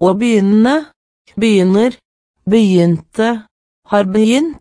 Å begynne, begynner, begynte, har begynt.